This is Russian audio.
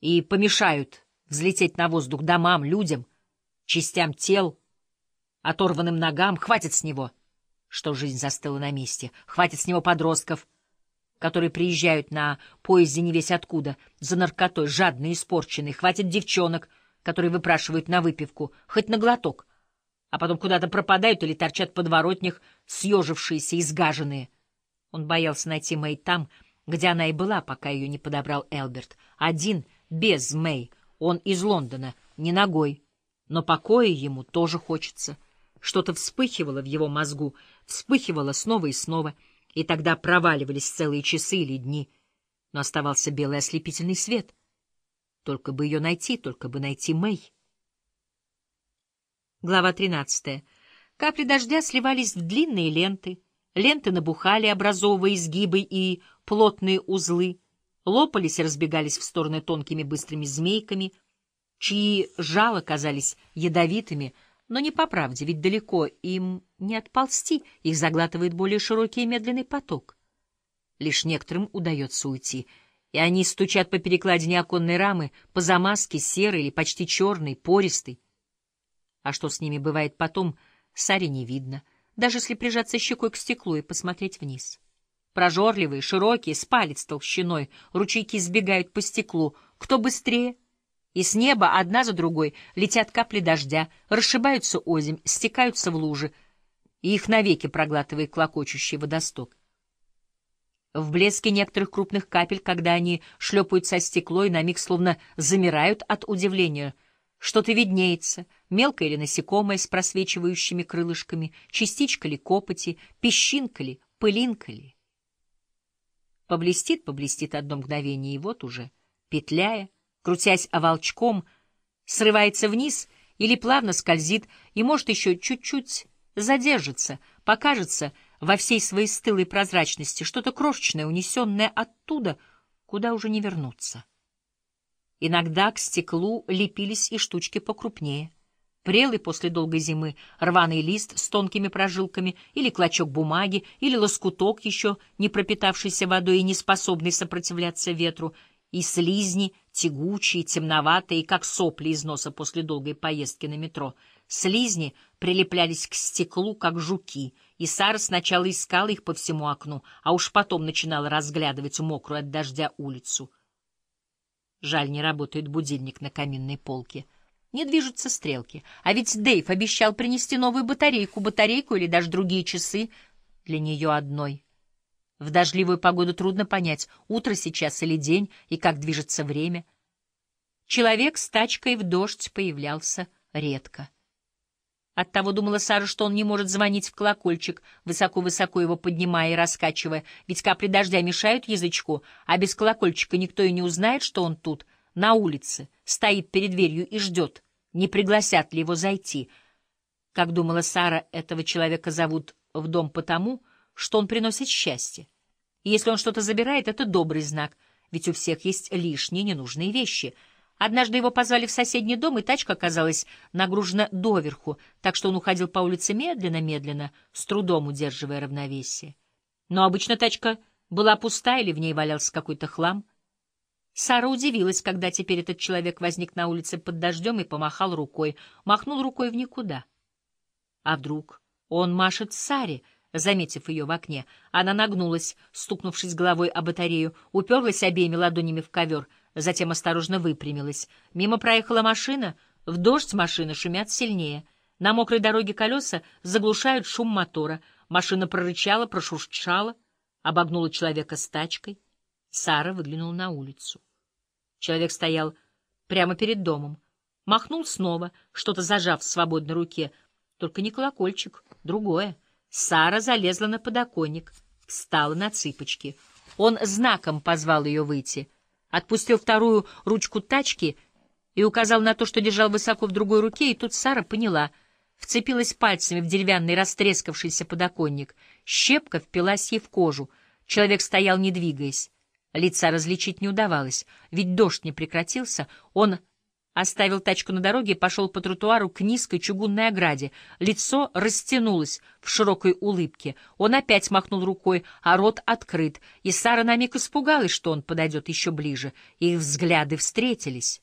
и помешают взлететь на воздух домам, людям, частям тел, оторванным ногам. Хватит с него, что жизнь застыла на месте. Хватит с него подростков, которые приезжают на поезде не весь откуда, за наркотой, жадные, испорченные. Хватит девчонок, которые выпрашивают на выпивку, хоть на глоток, а потом куда-то пропадают или торчат подворотнях, съежившиеся и сгаженные. Он боялся найти Мэй там, где она и была, пока ее не подобрал Элберт. Один, без Мэй, он из Лондона, не ногой. Но покоя ему тоже хочется. Что-то вспыхивало в его мозгу, вспыхивало снова и снова, и тогда проваливались целые часы или дни. Но оставался белый ослепительный свет. Только бы ее найти, только бы найти Мэй. Глава тринадцатая. Капли дождя сливались в длинные ленты. Ленты набухали, образовывая изгибы и плотные узлы, лопались и разбегались в стороны тонкими быстрыми змейками, чьи жало казались ядовитыми, но не по правде, ведь далеко им не отползти, их заглатывает более широкий и медленный поток. Лишь некоторым удается уйти, и они стучат по перекладине оконной рамы, по замазке серой или почти черной, пористой. А что с ними бывает потом, Саре не видно, даже если прижаться щекой к стеклу и посмотреть вниз. Прожорливые, широкие, с палец толщиной, ручейки сбегают по стеклу. Кто быстрее? И с неба одна за другой летят капли дождя, расшибаются озимь, стекаются в лужи, и их навеки проглатывает клокочущий водосток. В блеске некоторых крупных капель, когда они шлепают со стекло и на миг словно замирают от удивления, что-то виднеется, мелкое или насекомое с просвечивающими крылышками, частичка ли копоти, песчинка ли, пылинка ли. Поблестит, поблестит одно мгновение, и вот уже, петляя, крутясь оволчком, срывается вниз или плавно скользит, и, может, еще чуть-чуть задержится, покажется во всей своей стылой прозрачности что-то крошечное, унесенное оттуда, куда уже не вернуться. Иногда к стеклу лепились и штучки покрупнее — прелый после долгой зимы рваный лист с тонкими прожилками, или клочок бумаги, или лоскуток, еще не пропитавшийся водой и не способный сопротивляться ветру, и слизни, тягучие, темноватые, как сопли из носа после долгой поездки на метро. Слизни прилеплялись к стеклу, как жуки, и Сара сначала искала их по всему окну, а уж потом начинала разглядывать мокрую от дождя улицу. Жаль, не работает будильник на каминной полке — не движутся стрелки. А ведь Дэйв обещал принести новую батарейку, батарейку или даже другие часы для нее одной. В дождливую погоду трудно понять, утро сейчас или день, и как движется время. Человек с тачкой в дождь появлялся редко. Оттого думала Сара, что он не может звонить в колокольчик, высоко-высоко его поднимая и раскачивая, ведь капли дождя мешают язычку, а без колокольчика никто и не узнает, что он тут — на улице, стоит перед дверью и ждет, не пригласят ли его зайти. Как думала Сара, этого человека зовут в дом потому, что он приносит счастье. И если он что-то забирает, это добрый знак, ведь у всех есть лишние ненужные вещи. Однажды его позвали в соседний дом, и тачка оказалась нагружена доверху, так что он уходил по улице медленно-медленно, с трудом удерживая равновесие. Но обычно тачка была пуста или в ней валялся какой-то хлам — Сара удивилась, когда теперь этот человек возник на улице под дождем и помахал рукой. Махнул рукой в никуда. А вдруг он машет Саре, заметив ее в окне. Она нагнулась, стукнувшись головой о батарею, уперлась обеими ладонями в ковер, затем осторожно выпрямилась. Мимо проехала машина, в дождь машины шумят сильнее. На мокрой дороге колеса заглушают шум мотора. Машина прорычала, прошуршала, обогнула человека с тачкой. Сара выглянула на улицу. Человек стоял прямо перед домом. Махнул снова, что-то зажав в свободной руке. Только не колокольчик, другое. Сара залезла на подоконник, встала на цыпочки. Он знаком позвал ее выйти. Отпустил вторую ручку тачки и указал на то, что держал высоко в другой руке, и тут Сара поняла — вцепилась пальцами в деревянный растрескавшийся подоконник. Щепка впилась ей в кожу. Человек стоял, не двигаясь. Лица различить не удавалось, ведь дождь не прекратился. Он Оставил тачку на дороге и пошел по тротуару к низкой чугунной ограде. Лицо растянулось в широкой улыбке. Он опять махнул рукой, а рот открыт. И Сара на миг испугалась, что он подойдет еще ближе. Их взгляды встретились.